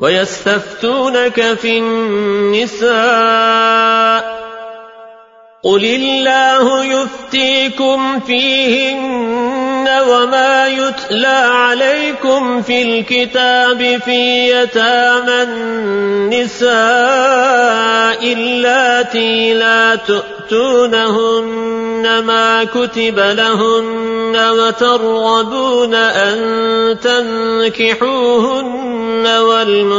ويستفتونك في النساء قل الله يفتيكم فيهن وما يتلى عليكم في الكتاب في يتامى النساء اللاتي لا تؤتونهن ما كتب لهن وترغبون أن تنكحوهن